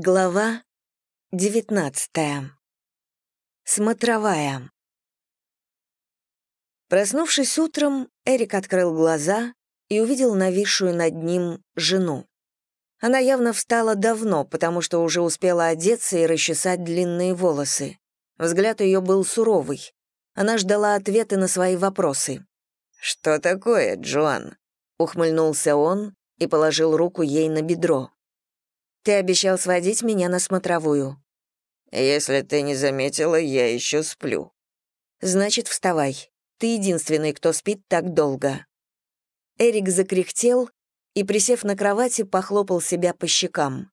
Глава 19. Смотровая. Проснувшись утром, Эрик открыл глаза и увидел нависшую над ним жену. Она явно встала давно, потому что уже успела одеться и расчесать длинные волосы. Взгляд ее был суровый. Она ждала ответы на свои вопросы. «Что такое, Джоан?» — ухмыльнулся он и положил руку ей на бедро. Ты обещал сводить меня на смотровую». «Если ты не заметила, я еще сплю». «Значит, вставай. Ты единственный, кто спит так долго». Эрик закряхтел и, присев на кровати, похлопал себя по щекам.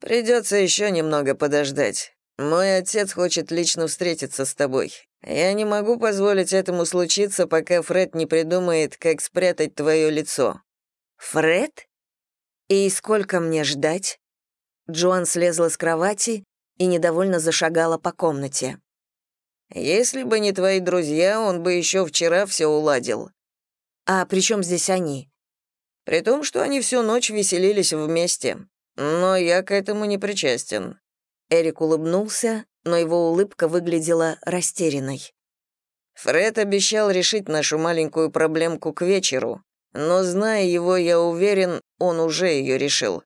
«Придется еще немного подождать. Мой отец хочет лично встретиться с тобой. Я не могу позволить этому случиться, пока Фред не придумает, как спрятать твое лицо». «Фред? И сколько мне ждать?» Джоан слезла с кровати и недовольно зашагала по комнате. «Если бы не твои друзья, он бы еще вчера все уладил». «А при чем здесь они?» «При том, что они всю ночь веселились вместе. Но я к этому не причастен». Эрик улыбнулся, но его улыбка выглядела растерянной. «Фред обещал решить нашу маленькую проблемку к вечеру, но, зная его, я уверен, он уже ее решил.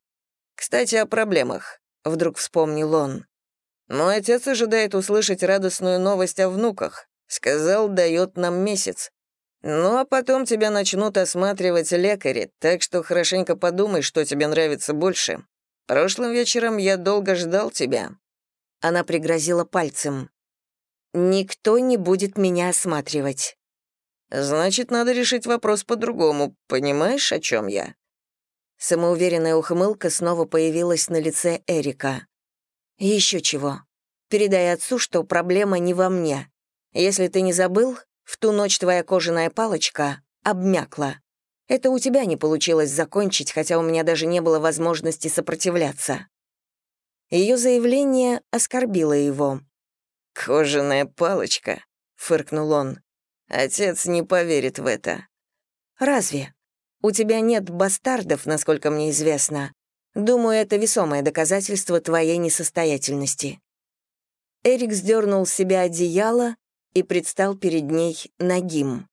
Кстати, о проблемах», — вдруг вспомнил он. «Мой отец ожидает услышать радостную новость о внуках. Сказал, дает нам месяц. Ну, а потом тебя начнут осматривать лекари, так что хорошенько подумай, что тебе нравится больше. Прошлым вечером я долго ждал тебя». Она пригрозила пальцем. «Никто не будет меня осматривать». «Значит, надо решить вопрос по-другому. Понимаешь, о чем я?» Самоуверенная ухмылка снова появилась на лице Эрика. «Еще чего. Передай отцу, что проблема не во мне. Если ты не забыл, в ту ночь твоя кожаная палочка обмякла. Это у тебя не получилось закончить, хотя у меня даже не было возможности сопротивляться». Ее заявление оскорбило его. «Кожаная палочка», — фыркнул он. «Отец не поверит в это». «Разве?» У тебя нет бастардов, насколько мне известно. Думаю, это весомое доказательство твоей несостоятельности». Эрик сдернул с себя одеяло и предстал перед ней нагим.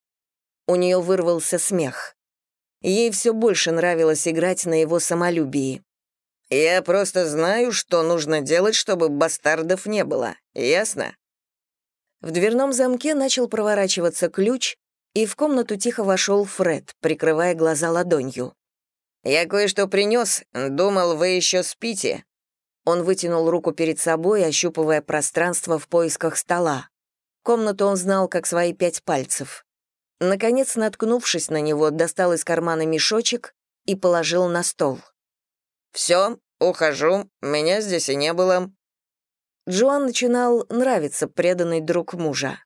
У нее вырвался смех. Ей все больше нравилось играть на его самолюбии. «Я просто знаю, что нужно делать, чтобы бастардов не было. Ясно?» В дверном замке начал проворачиваться ключ, и в комнату тихо вошел Фред, прикрывая глаза ладонью. «Я кое-что принес. Думал, вы еще спите». Он вытянул руку перед собой, ощупывая пространство в поисках стола. Комнату он знал как свои пять пальцев. Наконец, наткнувшись на него, достал из кармана мешочек и положил на стол. «Все, ухожу, меня здесь и не было». Джоан начинал нравиться преданный друг мужа.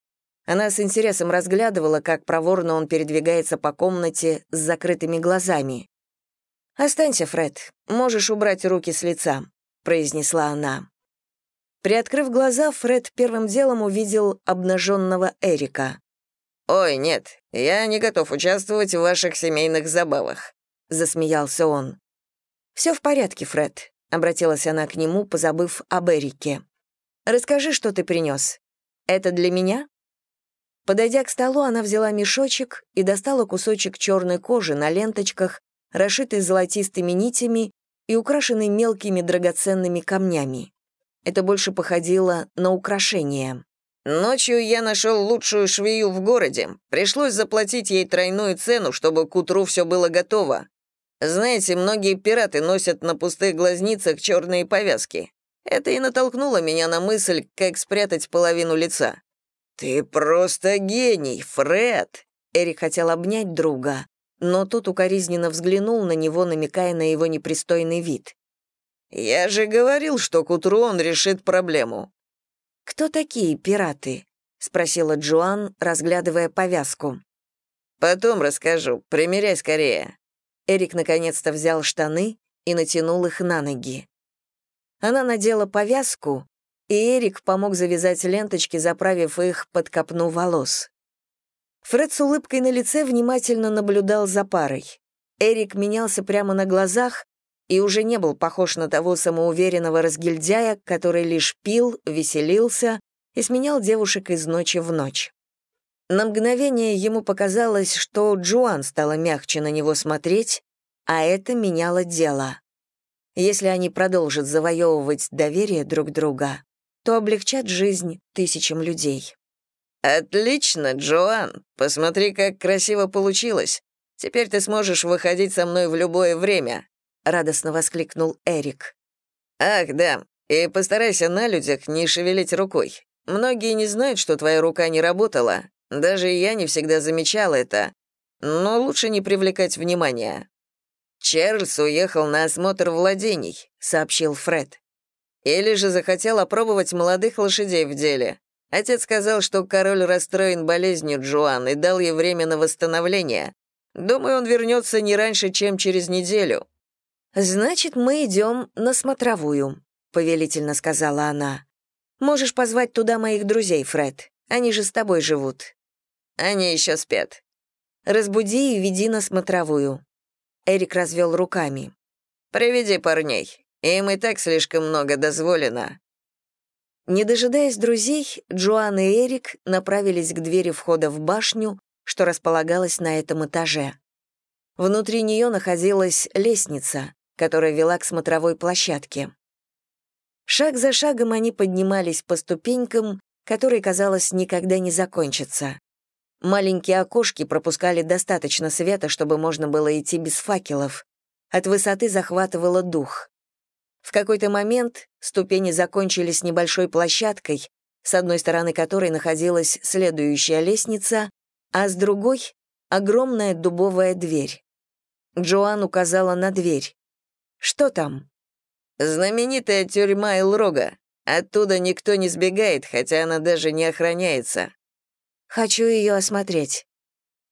Она с интересом разглядывала, как проворно он передвигается по комнате с закрытыми глазами. «Останься, Фред, можешь убрать руки с лица», — произнесла она. Приоткрыв глаза, Фред первым делом увидел обнаженного Эрика. «Ой, нет, я не готов участвовать в ваших семейных забавах», — засмеялся он. «Все в порядке, Фред», — обратилась она к нему, позабыв об Эрике. «Расскажи, что ты принес. Это для меня?» Подойдя к столу, она взяла мешочек и достала кусочек черной кожи на ленточках, расшитый золотистыми нитями и украшенный мелкими драгоценными камнями. Это больше походило на украшение. «Ночью я нашел лучшую швею в городе. Пришлось заплатить ей тройную цену, чтобы к утру все было готово. Знаете, многие пираты носят на пустых глазницах черные повязки. Это и натолкнуло меня на мысль, как спрятать половину лица. «Ты просто гений, Фред!» Эрик хотел обнять друга, но тот укоризненно взглянул на него, намекая на его непристойный вид. «Я же говорил, что к утру он решит проблему». «Кто такие пираты?» — спросила Джоан, разглядывая повязку. «Потом расскажу. Примеряй скорее». Эрик наконец-то взял штаны и натянул их на ноги. Она надела повязку, и Эрик помог завязать ленточки, заправив их под копну волос. Фред с улыбкой на лице внимательно наблюдал за парой. Эрик менялся прямо на глазах, и уже не был похож на того самоуверенного разгильдяя, который лишь пил, веселился и сменял девушек из ночи в ночь. На мгновение ему показалось, что Джоан стала мягче на него смотреть, а это меняло дело. Если они продолжат завоевывать доверие друг друга, то облегчат жизнь тысячам людей. «Отлично, Джоан! Посмотри, как красиво получилось. Теперь ты сможешь выходить со мной в любое время», — радостно воскликнул Эрик. «Ах, да, и постарайся на людях не шевелить рукой. Многие не знают, что твоя рука не работала. Даже я не всегда замечал это. Но лучше не привлекать внимания. «Чарльз уехал на осмотр владений», — сообщил Фред. «Или же захотел опробовать молодых лошадей в деле. Отец сказал, что король расстроен болезнью Джоан и дал ей время на восстановление. Думаю, он вернется не раньше, чем через неделю». «Значит, мы идем на смотровую», — повелительно сказала она. «Можешь позвать туда моих друзей, Фред. Они же с тобой живут». «Они еще спят». «Разбуди и веди на смотровую. Эрик развел руками. «Приведи парней. Им и так слишком много дозволено». Не дожидаясь друзей, Джоан и Эрик направились к двери входа в башню, что располагалась на этом этаже. Внутри нее находилась лестница, которая вела к смотровой площадке. Шаг за шагом они поднимались по ступенькам, которые, казалось, никогда не закончатся. Маленькие окошки пропускали достаточно света, чтобы можно было идти без факелов. От высоты захватывало дух. В какой-то момент ступени закончились небольшой площадкой, с одной стороны которой находилась следующая лестница, а с другой — огромная дубовая дверь. Джоан указала на дверь. «Что там?» «Знаменитая тюрьма Элрога. Оттуда никто не сбегает, хотя она даже не охраняется. Хочу ее осмотреть».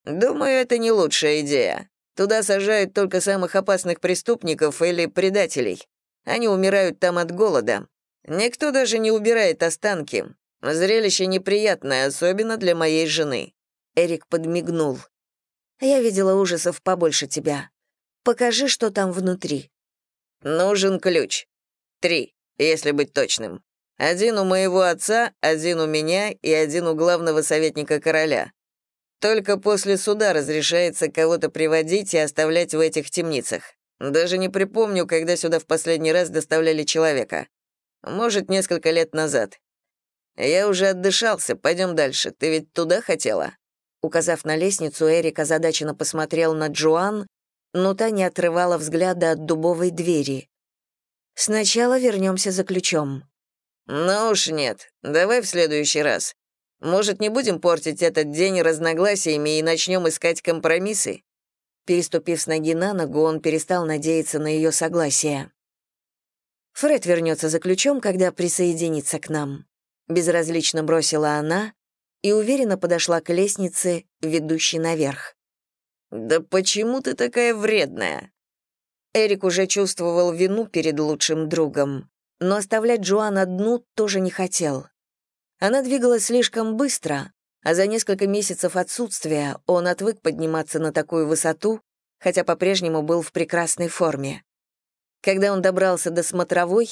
«Думаю, это не лучшая идея. Туда сажают только самых опасных преступников или предателей. Они умирают там от голода. Никто даже не убирает останки. Зрелище неприятное, особенно для моей жены». Эрик подмигнул. «Я видела ужасов побольше тебя. Покажи, что там внутри». «Нужен ключ. Три, если быть точным. Один у моего отца, один у меня и один у главного советника короля. Только после суда разрешается кого-то приводить и оставлять в этих темницах. Даже не припомню, когда сюда в последний раз доставляли человека. Может, несколько лет назад. Я уже отдышался, пойдем дальше. Ты ведь туда хотела?» Указав на лестницу, Эрик озадаченно посмотрел на Джоан, но та не отрывала взгляда от дубовой двери. «Сначала вернемся за ключом», «Ну уж нет, давай в следующий раз. Может, не будем портить этот день разногласиями и начнем искать компромиссы?» Переступив с ноги на ногу, он перестал надеяться на ее согласие. «Фред вернется за ключом, когда присоединится к нам», — безразлично бросила она и уверенно подошла к лестнице, ведущей наверх. «Да почему ты такая вредная?» Эрик уже чувствовал вину перед лучшим другом но оставлять Джоан одну тоже не хотел. Она двигалась слишком быстро, а за несколько месяцев отсутствия он отвык подниматься на такую высоту, хотя по-прежнему был в прекрасной форме. Когда он добрался до смотровой,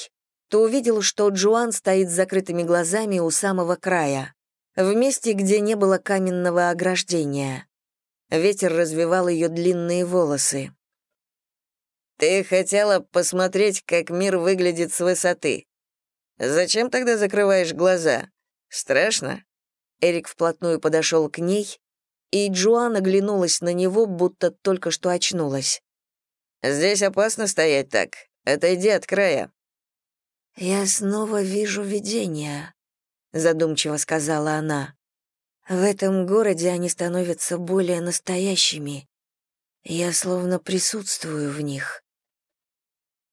то увидел, что Джоан стоит с закрытыми глазами у самого края, в месте, где не было каменного ограждения. Ветер развивал ее длинные волосы. Ты хотела посмотреть, как мир выглядит с высоты. Зачем тогда закрываешь глаза? Страшно?» Эрик вплотную подошел к ней, и Джоан оглянулась на него, будто только что очнулась. «Здесь опасно стоять так. Отойди от края». «Я снова вижу видения», — задумчиво сказала она. «В этом городе они становятся более настоящими. Я словно присутствую в них.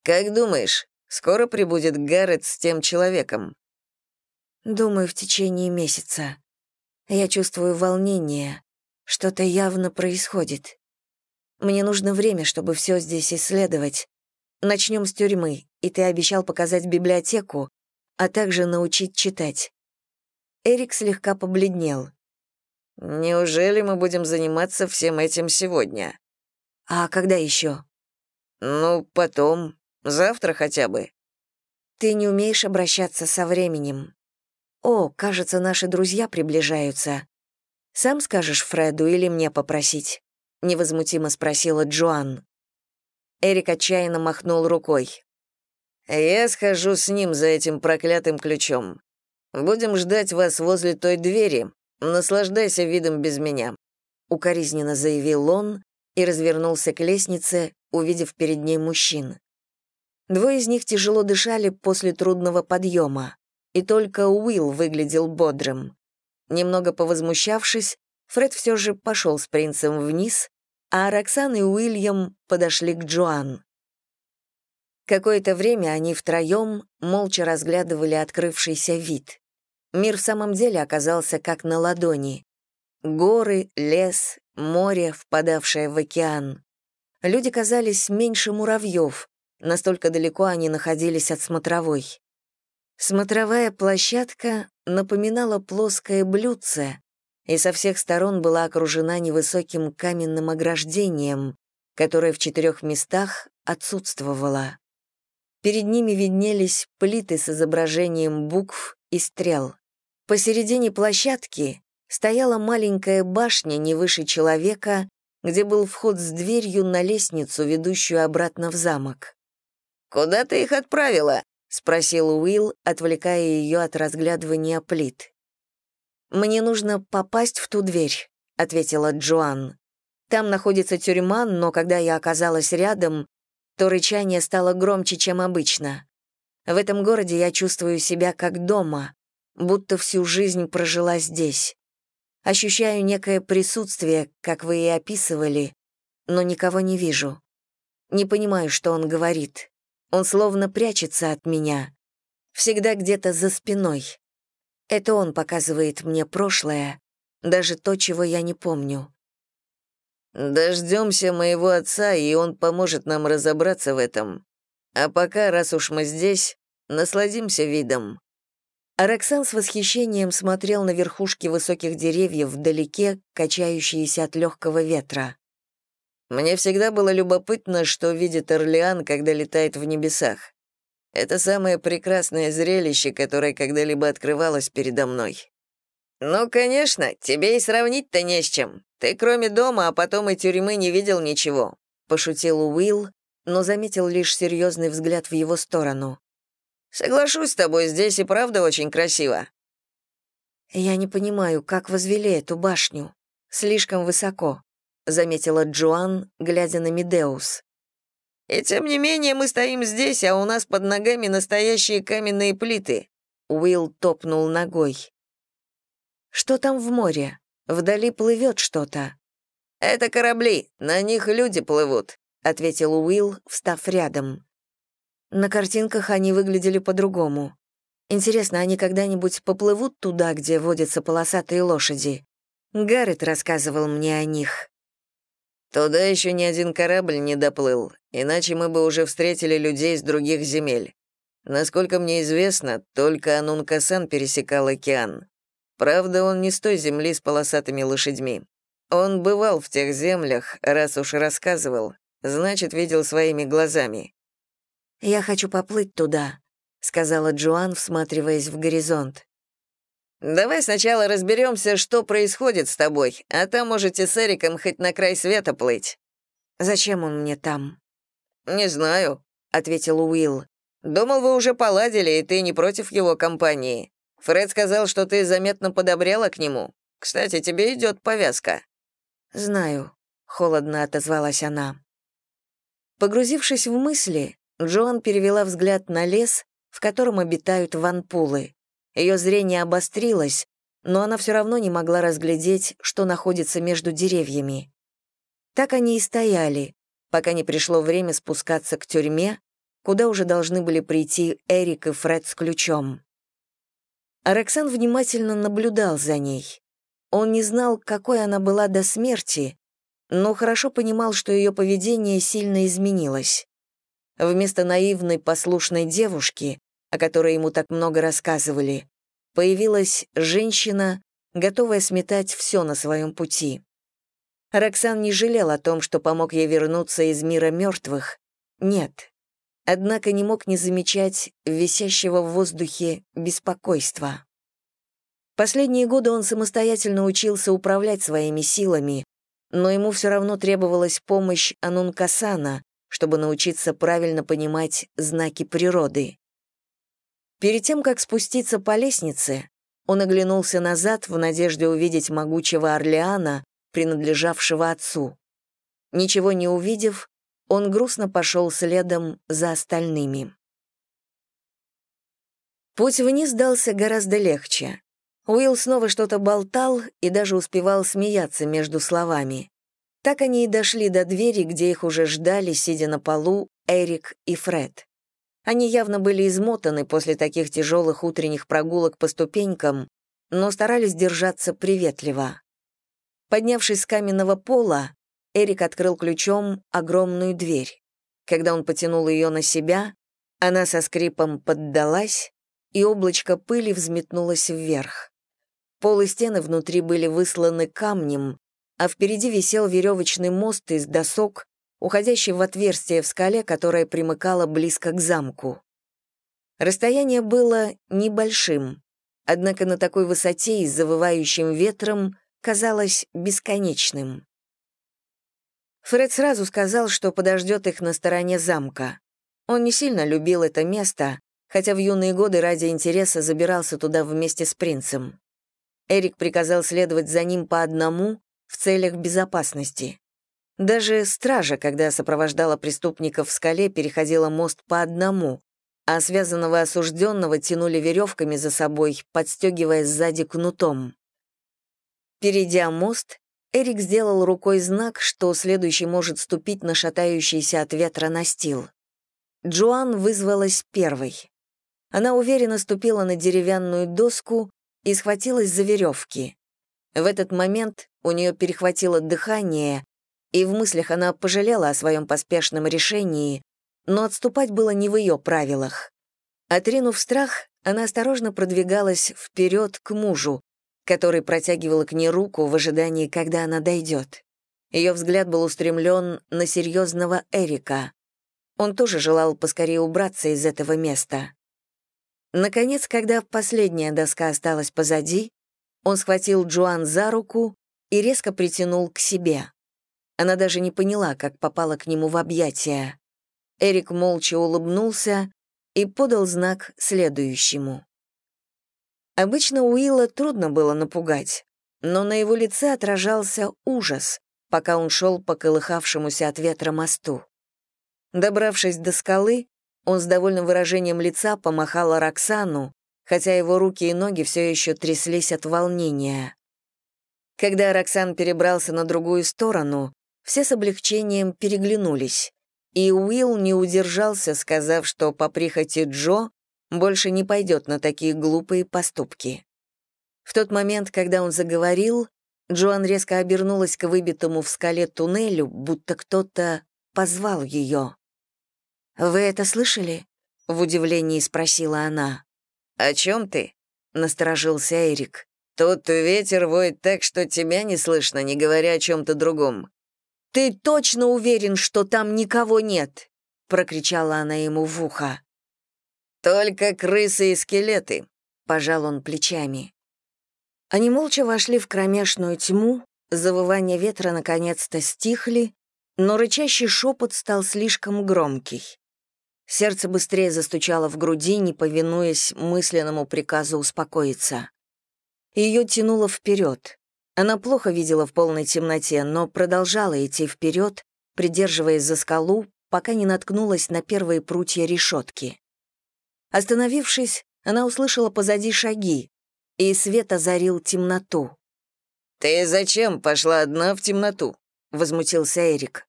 «Как думаешь, скоро прибудет Гаррет с тем человеком?» «Думаю, в течение месяца. Я чувствую волнение. Что-то явно происходит. Мне нужно время, чтобы все здесь исследовать. Начнем с тюрьмы, и ты обещал показать библиотеку, а также научить читать». Эрик слегка побледнел. «Неужели мы будем заниматься всем этим сегодня?» «А когда еще?» «Ну, потом, Завтра хотя бы». «Ты не умеешь обращаться со временем. О, кажется, наши друзья приближаются. Сам скажешь Фреду или мне попросить?» — невозмутимо спросила Джоан. Эрик отчаянно махнул рукой. «Я схожу с ним за этим проклятым ключом. Будем ждать вас возле той двери. Наслаждайся видом без меня», — укоризненно заявил он и развернулся к лестнице, увидев перед ней мужчин. Двое из них тяжело дышали после трудного подъема, и только Уилл выглядел бодрым. Немного повозмущавшись, Фред все же пошел с принцем вниз, а Роксан и Уильям подошли к Джоан. Какое-то время они втроем молча разглядывали открывшийся вид. Мир в самом деле оказался как на ладони. Горы, лес, море, впадавшее в океан. Люди казались меньше муравьев, настолько далеко они находились от смотровой. Смотровая площадка напоминала плоское блюдце и со всех сторон была окружена невысоким каменным ограждением, которое в четырех местах отсутствовало. Перед ними виднелись плиты с изображением букв и стрел. Посередине площадки стояла маленькая башня не выше человека, где был вход с дверью на лестницу, ведущую обратно в замок. «Куда ты их отправила?» — спросил Уилл, отвлекая ее от разглядывания плит. «Мне нужно попасть в ту дверь», — ответила Джоан. «Там находится тюрьма, но когда я оказалась рядом, то рычание стало громче, чем обычно. В этом городе я чувствую себя как дома, будто всю жизнь прожила здесь. Ощущаю некое присутствие, как вы и описывали, но никого не вижу. Не понимаю, что он говорит. Он словно прячется от меня. Всегда где-то за спиной. Это он показывает мне прошлое, даже то, чего я не помню. Дождемся моего отца, и он поможет нам разобраться в этом. А пока, раз уж мы здесь, насладимся видом. Араксан с восхищением смотрел на верхушки высоких деревьев вдалеке, качающиеся от легкого ветра. Мне всегда было любопытно, что видит Орлеан, когда летает в небесах. Это самое прекрасное зрелище, которое когда-либо открывалось передо мной. «Ну, конечно, тебе и сравнить-то не с чем. Ты кроме дома, а потом и тюрьмы не видел ничего», — пошутил Уилл, но заметил лишь серьезный взгляд в его сторону. Соглашусь с тобой, здесь и правда очень красиво. Я не понимаю, как возвели эту башню. Слишком высоко, заметила Джоан, глядя на Медеус. И тем не менее мы стоим здесь, а у нас под ногами настоящие каменные плиты. Уилл топнул ногой. Что там в море? Вдали плывет что-то. Это корабли, на них люди плывут, ответил Уилл, встав рядом. На картинках они выглядели по-другому. Интересно, они когда-нибудь поплывут туда, где водятся полосатые лошади? Гаррет рассказывал мне о них. Туда еще ни один корабль не доплыл, иначе мы бы уже встретили людей с других земель. Насколько мне известно, только Анункасан пересекал океан. Правда, он не с той земли с полосатыми лошадьми. Он бывал в тех землях, раз уж рассказывал, значит, видел своими глазами. «Я хочу поплыть туда», — сказала Джоан, всматриваясь в горизонт. «Давай сначала разберемся, что происходит с тобой, а там можете с Эриком хоть на край света плыть». «Зачем он мне там?» «Не знаю», — ответил Уилл. «Думал, вы уже поладили, и ты не против его компании. Фред сказал, что ты заметно подобрела к нему. Кстати, тебе идет повязка». «Знаю», — холодно отозвалась она. Погрузившись в мысли, Джоан перевела взгляд на лес, в котором обитают ванпулы. Ее зрение обострилось, но она все равно не могла разглядеть, что находится между деревьями. Так они и стояли, пока не пришло время спускаться к тюрьме, куда уже должны были прийти Эрик и Фред с ключом. Араксан внимательно наблюдал за ней. Он не знал, какой она была до смерти, но хорошо понимал, что ее поведение сильно изменилось. Вместо наивной послушной девушки, о которой ему так много рассказывали, появилась женщина, готовая сметать все на своем пути. Роксан не жалел о том, что помог ей вернуться из мира мертвых. Нет. однако не мог не замечать висящего в воздухе беспокойства. Последние годы он самостоятельно учился управлять своими силами, но ему все равно требовалась помощь Анункасана, чтобы научиться правильно понимать знаки природы. Перед тем, как спуститься по лестнице, он оглянулся назад в надежде увидеть могучего Орлеана, принадлежавшего отцу. Ничего не увидев, он грустно пошел следом за остальными. Путь вниз дался гораздо легче. Уилл снова что-то болтал и даже успевал смеяться между словами. Так они и дошли до двери, где их уже ждали, сидя на полу, Эрик и Фред. Они явно были измотаны после таких тяжелых утренних прогулок по ступенькам, но старались держаться приветливо. Поднявшись с каменного пола, Эрик открыл ключом огромную дверь. Когда он потянул ее на себя, она со скрипом поддалась, и облачко пыли взметнулось вверх. Пол и стены внутри были высланы камнем, а впереди висел веревочный мост из досок, уходящий в отверстие в скале, которое примыкало близко к замку. Расстояние было небольшим, однако на такой высоте и с завывающим ветром казалось бесконечным. Фред сразу сказал, что подождет их на стороне замка. Он не сильно любил это место, хотя в юные годы ради интереса забирался туда вместе с принцем. Эрик приказал следовать за ним по одному в целях безопасности. Даже стража, когда сопровождала преступников в скале, переходила мост по одному, а связанного осужденного тянули веревками за собой, подстегивая сзади кнутом. Перейдя мост, Эрик сделал рукой знак, что следующий может ступить на шатающийся от ветра настил. Джоан вызвалась первой. Она уверенно ступила на деревянную доску и схватилась за веревки. В этот момент у нее перехватило дыхание, и в мыслях она пожалела о своем поспешном решении, но отступать было не в ее правилах. Отринув страх, она осторожно продвигалась вперед к мужу, который протягивал к ней руку в ожидании, когда она дойдет. Ее взгляд был устремлен на серьезного Эрика. Он тоже желал поскорее убраться из этого места. Наконец, когда последняя доска осталась позади, он схватил Джоан за руку и резко притянул к себе. Она даже не поняла, как попала к нему в объятия. Эрик молча улыбнулся и подал знак следующему. Обычно Уилла трудно было напугать, но на его лице отражался ужас, пока он шел по колыхавшемуся от ветра мосту. Добравшись до скалы, он с довольным выражением лица помахал Роксану, хотя его руки и ноги все еще тряслись от волнения. Когда Роксан перебрался на другую сторону, все с облегчением переглянулись, и Уилл не удержался, сказав, что по прихоти Джо больше не пойдет на такие глупые поступки. В тот момент, когда он заговорил, Джоан резко обернулась к выбитому в скале туннелю, будто кто-то позвал ее. «Вы это слышали?» — в удивлении спросила она. «О чем ты?» — насторожился Эрик. «Тут ветер воет так, что тебя не слышно, не говоря о чем-то другом». «Ты точно уверен, что там никого нет?» — прокричала она ему в ухо. «Только крысы и скелеты», — пожал он плечами. Они молча вошли в кромешную тьму, завывания ветра наконец-то стихли, но рычащий шепот стал слишком громкий. Сердце быстрее застучало в груди, не повинуясь мысленному приказу успокоиться. Ее тянуло вперед. Она плохо видела в полной темноте, но продолжала идти вперед, придерживаясь за скалу, пока не наткнулась на первые прутья решетки. Остановившись, она услышала позади шаги, и свет озарил темноту. «Ты зачем пошла одна в темноту?» — возмутился Эрик.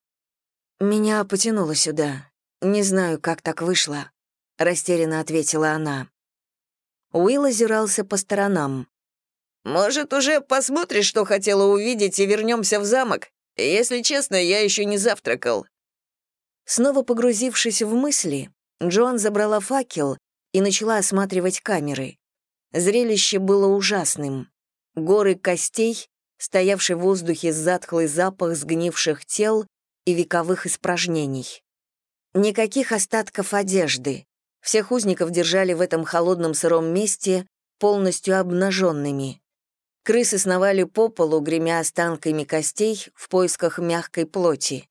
«Меня потянуло сюда. «Не знаю, как так вышло», — растерянно ответила она. Уилл озирался по сторонам. «Может, уже посмотришь, что хотела увидеть, и вернемся в замок? Если честно, я еще не завтракал». Снова погрузившись в мысли, Джоан забрала факел и начала осматривать камеры. Зрелище было ужасным. Горы костей, стоявший в воздухе затхлый запах сгнивших тел и вековых испражнений. Никаких остатков одежды. Всех узников держали в этом холодном сыром месте полностью обнаженными. Крысы сновали по полу, гремя останками костей в поисках мягкой плоти.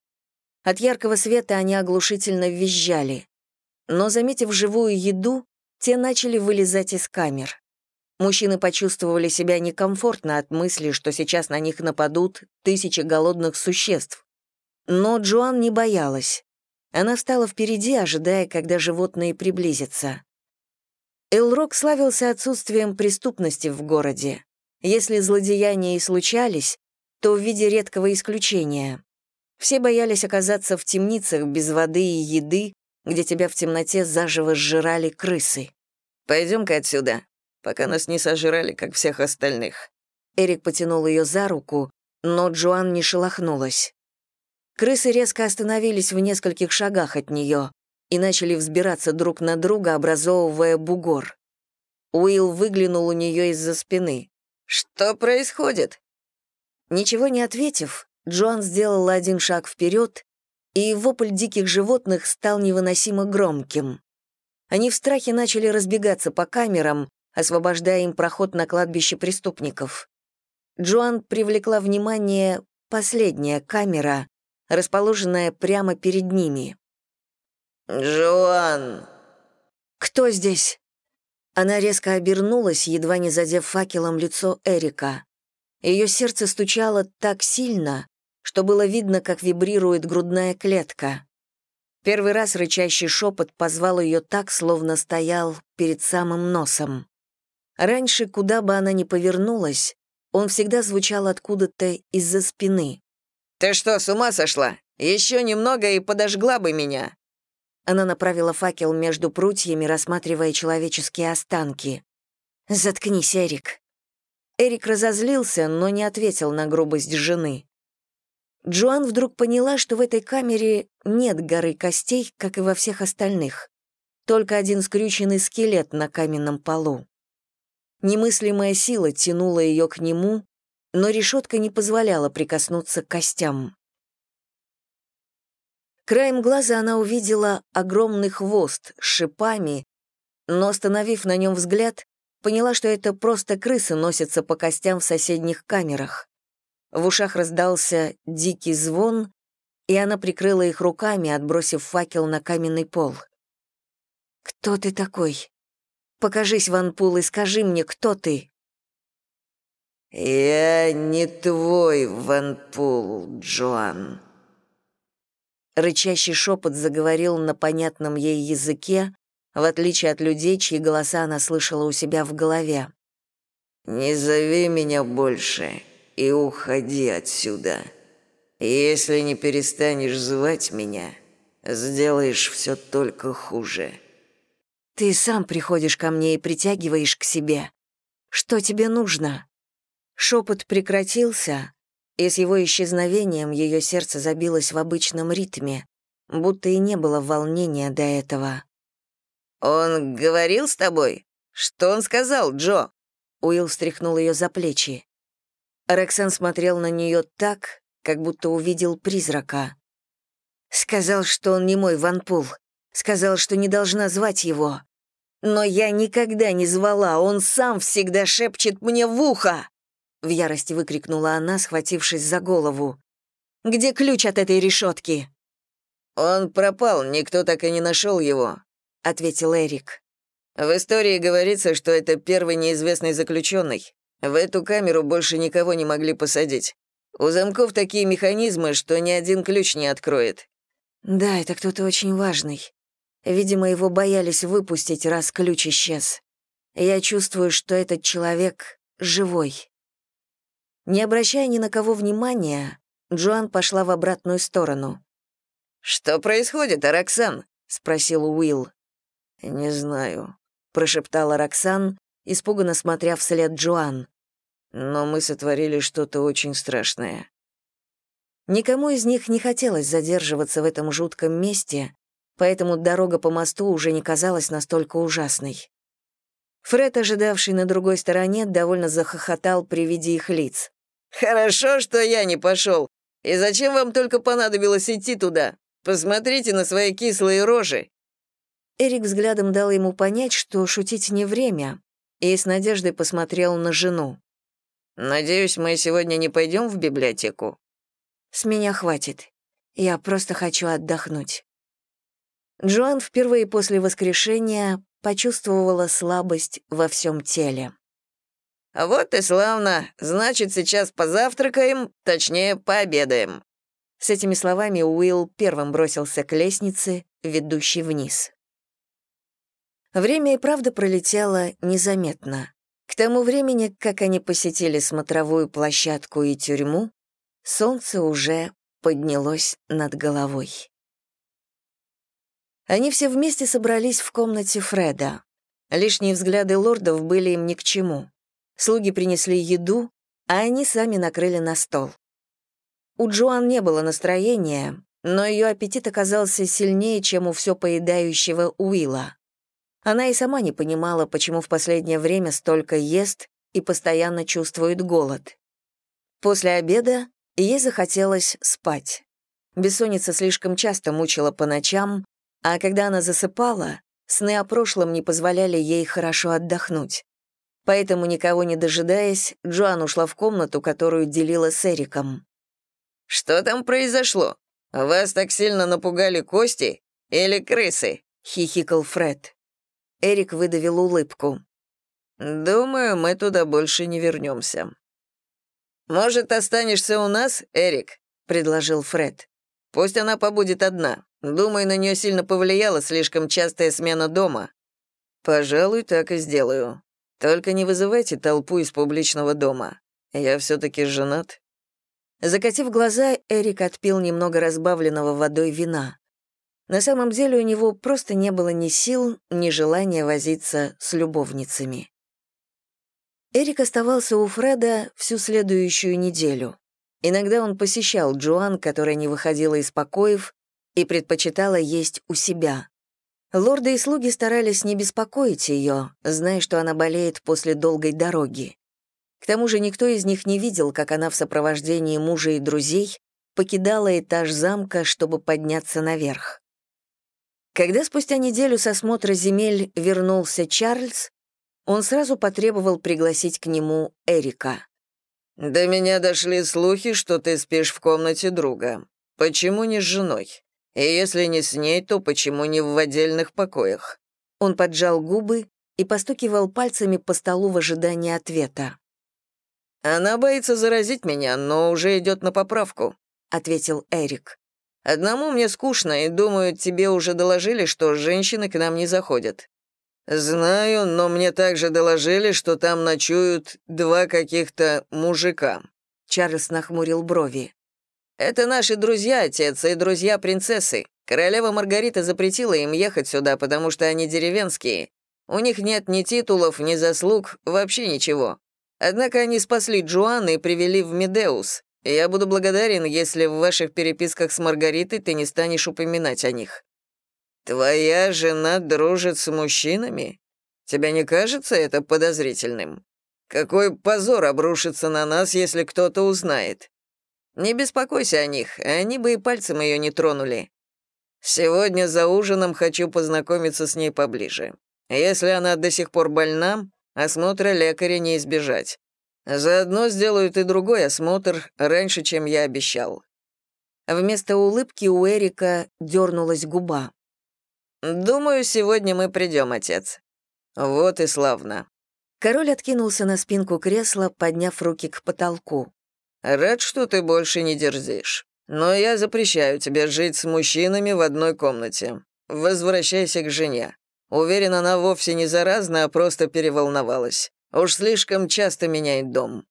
От яркого света они оглушительно визжали. Но, заметив живую еду, те начали вылезать из камер. Мужчины почувствовали себя некомфортно от мысли, что сейчас на них нападут тысячи голодных существ. Но Джоан не боялась. Она встала впереди, ожидая, когда животные приблизятся. Элрок славился отсутствием преступности в городе. Если злодеяния и случались, то в виде редкого исключения. Все боялись оказаться в темницах без воды и еды, где тебя в темноте заживо сжирали крысы. «Пойдем-ка отсюда, пока нас не сожрали, как всех остальных». Эрик потянул ее за руку, но Джоан не шелохнулась. Крысы резко остановились в нескольких шагах от нее и начали взбираться друг на друга, образовывая бугор. Уилл выглянул у нее из-за спины. «Что происходит?» Ничего не ответив, Джоан сделала один шаг вперед, и вопль диких животных стал невыносимо громким. Они в страхе начали разбегаться по камерам, освобождая им проход на кладбище преступников. Джоан привлекла внимание последняя камера, расположенная прямо перед ними. «Джоан!» «Кто здесь?» Она резко обернулась, едва не задев факелом лицо Эрика. Ее сердце стучало так сильно, что было видно, как вибрирует грудная клетка. Первый раз рычащий шепот позвал ее так, словно стоял перед самым носом. Раньше, куда бы она ни повернулась, он всегда звучал откуда-то из-за спины. «Ты что, с ума сошла? Еще немного и подожгла бы меня!» Она направила факел между прутьями, рассматривая человеческие останки. «Заткнись, Эрик». Эрик разозлился, но не ответил на грубость жены. Джоан вдруг поняла, что в этой камере нет горы костей, как и во всех остальных. Только один скрюченный скелет на каменном полу. Немыслимая сила тянула ее к нему, но решетка не позволяла прикоснуться к костям. Краем глаза она увидела огромный хвост с шипами, но, остановив на нем взгляд, поняла, что это просто крысы носятся по костям в соседних камерах. В ушах раздался дикий звон, и она прикрыла их руками, отбросив факел на каменный пол. «Кто ты такой? Покажись, Ван Пул, и скажи мне, кто ты?» «Я не твой Ван Пул, Джоан», Рычащий шепот заговорил на понятном ей языке, в отличие от людей, чьи голоса она слышала у себя в голове. «Не зови меня больше и уходи отсюда. Если не перестанешь звать меня, сделаешь все только хуже». «Ты сам приходишь ко мне и притягиваешь к себе. Что тебе нужно?» Шепот прекратился, и с его исчезновением ее сердце забилось в обычном ритме, будто и не было волнения до этого. «Он говорил с тобой? Что он сказал, Джо?» Уилл встряхнул ее за плечи. Роксан смотрел на нее так, как будто увидел призрака. Сказал, что он не мой ванпул. Сказал, что не должна звать его. Но я никогда не звала, он сам всегда шепчет мне в ухо. — в ярости выкрикнула она, схватившись за голову. «Где ключ от этой решетки?» «Он пропал, никто так и не нашел его», — ответил Эрик. «В истории говорится, что это первый неизвестный заключенный. В эту камеру больше никого не могли посадить. У замков такие механизмы, что ни один ключ не откроет». «Да, это кто-то очень важный. Видимо, его боялись выпустить, раз ключ исчез. Я чувствую, что этот человек живой». Не обращая ни на кого внимания, Джоан пошла в обратную сторону. «Что происходит, Араксан?» — спросил Уилл. «Не знаю», — прошептала Роксан, испуганно смотря вслед Джоан. «Но мы сотворили что-то очень страшное». Никому из них не хотелось задерживаться в этом жутком месте, поэтому дорога по мосту уже не казалась настолько ужасной. Фред, ожидавший на другой стороне, довольно захохотал при виде их лиц. «Хорошо, что я не пошел. И зачем вам только понадобилось идти туда? Посмотрите на свои кислые рожи!» Эрик взглядом дал ему понять, что шутить не время, и с надеждой посмотрел на жену. «Надеюсь, мы сегодня не пойдем в библиотеку?» «С меня хватит. Я просто хочу отдохнуть». Джоан впервые после воскрешения почувствовала слабость во всем теле. «Вот и славно. Значит, сейчас позавтракаем, точнее, пообедаем». С этими словами Уилл первым бросился к лестнице, ведущей вниз. Время и правда пролетело незаметно. К тому времени, как они посетили смотровую площадку и тюрьму, солнце уже поднялось над головой. Они все вместе собрались в комнате Фреда. Лишние взгляды лордов были им ни к чему. Слуги принесли еду, а они сами накрыли на стол. У Джоан не было настроения, но ее аппетит оказался сильнее, чем у все поедающего Уилла. Она и сама не понимала, почему в последнее время столько ест и постоянно чувствует голод. После обеда ей захотелось спать. Бессонница слишком часто мучила по ночам, а когда она засыпала, сны о прошлом не позволяли ей хорошо отдохнуть. Поэтому, никого не дожидаясь, Джоан ушла в комнату, которую делила с Эриком. «Что там произошло? Вас так сильно напугали кости или крысы?» — хихикал Фред. Эрик выдавил улыбку. «Думаю, мы туда больше не вернемся». «Может, останешься у нас, Эрик?» — предложил Фред. «Пусть она побудет одна. Думаю, на нее сильно повлияла слишком частая смена дома. Пожалуй, так и сделаю. Только не вызывайте толпу из публичного дома. Я все-таки женат». Закатив глаза, Эрик отпил немного разбавленного водой вина. На самом деле у него просто не было ни сил, ни желания возиться с любовницами. Эрик оставался у Фреда всю следующую неделю. Иногда он посещал Джоан, которая не выходила из покоев, и предпочитала есть у себя. Лорды и слуги старались не беспокоить ее, зная, что она болеет после долгой дороги. К тому же никто из них не видел, как она в сопровождении мужа и друзей покидала этаж замка, чтобы подняться наверх. Когда спустя неделю с осмотра земель вернулся Чарльз, он сразу потребовал пригласить к нему Эрика. «До меня дошли слухи, что ты спишь в комнате друга. Почему не с женой? И если не с ней, то почему не в отдельных покоях?» Он поджал губы и постукивал пальцами по столу в ожидании ответа. «Она боится заразить меня, но уже идет на поправку», — ответил Эрик. «Одному мне скучно, и, думаю, тебе уже доложили, что женщины к нам не заходят». «Знаю, но мне также доложили, что там ночуют два каких-то мужика». Чарльз нахмурил брови. «Это наши друзья, отец, и друзья принцессы. Королева Маргарита запретила им ехать сюда, потому что они деревенские. У них нет ни титулов, ни заслуг, вообще ничего. Однако они спасли Джоан и привели в Медеус. Я буду благодарен, если в ваших переписках с Маргаритой ты не станешь упоминать о них». «Твоя жена дружит с мужчинами? Тебе не кажется это подозрительным? Какой позор обрушится на нас, если кто-то узнает?» Не беспокойся о них, они бы и пальцем ее не тронули. Сегодня за ужином хочу познакомиться с ней поближе. Если она до сих пор больна, осмотра лекаря не избежать. Заодно сделают и другой осмотр раньше, чем я обещал». Вместо улыбки у Эрика дернулась губа. «Думаю, сегодня мы придем, отец». «Вот и славно». Король откинулся на спинку кресла, подняв руки к потолку. Рад, что ты больше не дерзишь. Но я запрещаю тебе жить с мужчинами в одной комнате. Возвращайся к жене. Уверен, она вовсе не заразна, а просто переволновалась. Уж слишком часто меняет дом.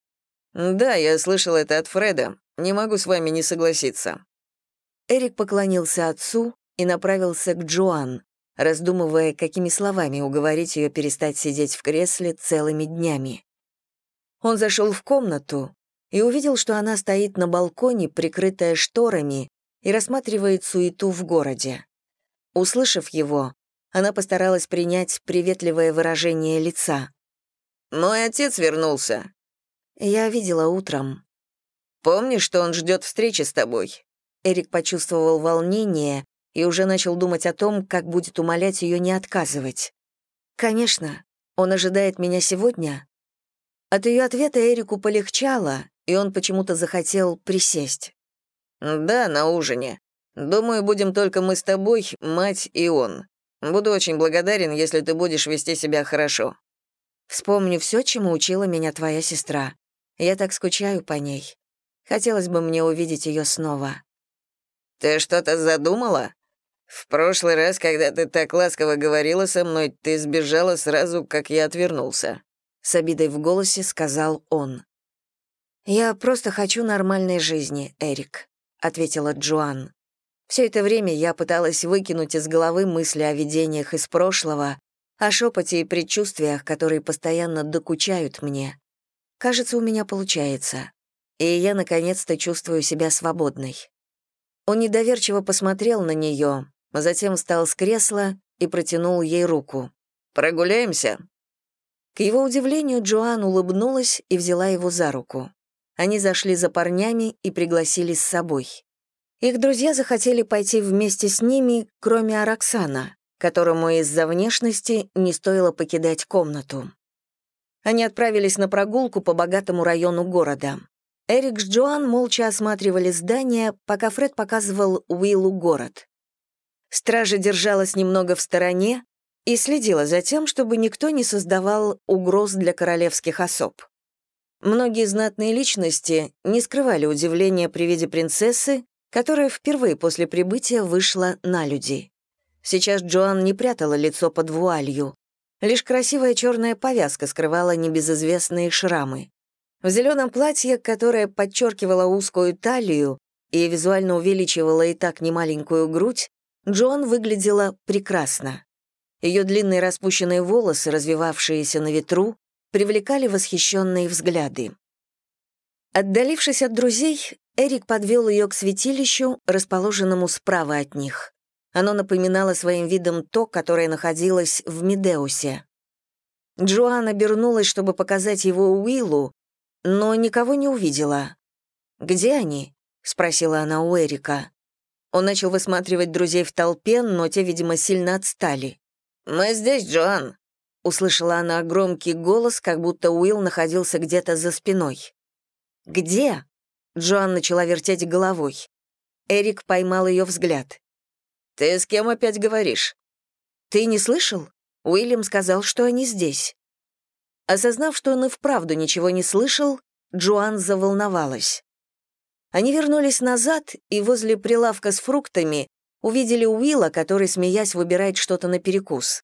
Да, я слышал это от Фреда. Не могу с вами не согласиться. Эрик поклонился отцу и направился к Джоан, раздумывая, какими словами уговорить ее перестать сидеть в кресле целыми днями. Он зашел в комнату, и увидел, что она стоит на балконе, прикрытая шторами, и рассматривает суету в городе. Услышав его, она постаралась принять приветливое выражение лица. «Мой отец вернулся». «Я видела утром». «Помнишь, что он ждет встречи с тобой?» Эрик почувствовал волнение и уже начал думать о том, как будет умолять ее не отказывать. «Конечно, он ожидает меня сегодня?» От ее ответа Эрику полегчало, и он почему-то захотел присесть. «Да, на ужине. Думаю, будем только мы с тобой, мать и он. Буду очень благодарен, если ты будешь вести себя хорошо». «Вспомню все, чему учила меня твоя сестра. Я так скучаю по ней. Хотелось бы мне увидеть ее снова». «Ты что-то задумала?» «В прошлый раз, когда ты так ласково говорила со мной, ты сбежала сразу, как я отвернулся», — с обидой в голосе сказал он. «Я просто хочу нормальной жизни, Эрик», — ответила Джоан. Все это время я пыталась выкинуть из головы мысли о видениях из прошлого, о шепоте и предчувствиях, которые постоянно докучают мне. Кажется, у меня получается. И я наконец-то чувствую себя свободной. Он недоверчиво посмотрел на нее, затем встал с кресла и протянул ей руку. «Прогуляемся?» К его удивлению, Джоан улыбнулась и взяла его за руку. Они зашли за парнями и пригласили с собой. Их друзья захотели пойти вместе с ними, кроме Араксана, которому из-за внешности не стоило покидать комнату. Они отправились на прогулку по богатому району города. Эрик с Джоан молча осматривали здание, пока Фред показывал Уиллу город. Стража держалась немного в стороне и следила за тем, чтобы никто не создавал угроз для королевских особ. Многие знатные личности не скрывали удивления при виде принцессы, которая впервые после прибытия вышла на люди. Сейчас Джоан не прятала лицо под вуалью. Лишь красивая черная повязка скрывала небезызвестные шрамы. В зеленом платье, которое подчеркивало узкую талию и визуально увеличивало и так немаленькую грудь, Джон выглядела прекрасно. Ее длинные распущенные волосы, развивавшиеся на ветру, привлекали восхищенные взгляды. Отдалившись от друзей, Эрик подвел ее к святилищу, расположенному справа от них. Оно напоминало своим видом то, которое находилось в Медеусе. Джоан обернулась, чтобы показать его Уиллу, но никого не увидела. «Где они?» — спросила она у Эрика. Он начал высматривать друзей в толпе, но те, видимо, сильно отстали. «Мы здесь, Джоан», — услышала она громкий голос, как будто Уилл находился где-то за спиной. «Где?» — Джоан начала вертеть головой. Эрик поймал ее взгляд. «Ты с кем опять говоришь?» «Ты не слышал? Уильям сказал, что они здесь». Осознав, что он и вправду ничего не слышал, Джоан заволновалась. Они вернулись назад и возле прилавка с фруктами увидели Уилла, который, смеясь, выбирает что-то на перекус.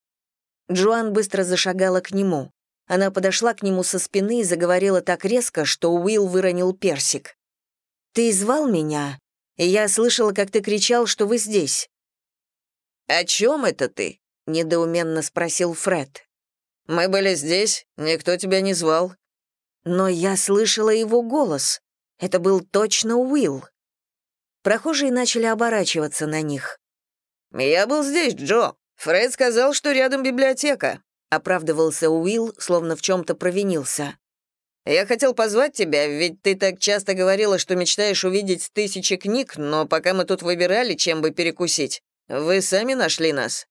Джоан быстро зашагала к нему. Она подошла к нему со спины и заговорила так резко, что Уилл выронил персик. «Ты звал меня, я слышала, как ты кричал, что вы здесь». «О чем это ты?» — недоуменно спросил Фред. «Мы были здесь, никто тебя не звал». «Но я слышала его голос. Это был точно Уилл. Прохожие начали оборачиваться на них. «Я был здесь, Джо. Фред сказал, что рядом библиотека», — оправдывался Уилл, словно в чем-то провинился. «Я хотел позвать тебя, ведь ты так часто говорила, что мечтаешь увидеть тысячи книг, но пока мы тут выбирали, чем бы перекусить, вы сами нашли нас».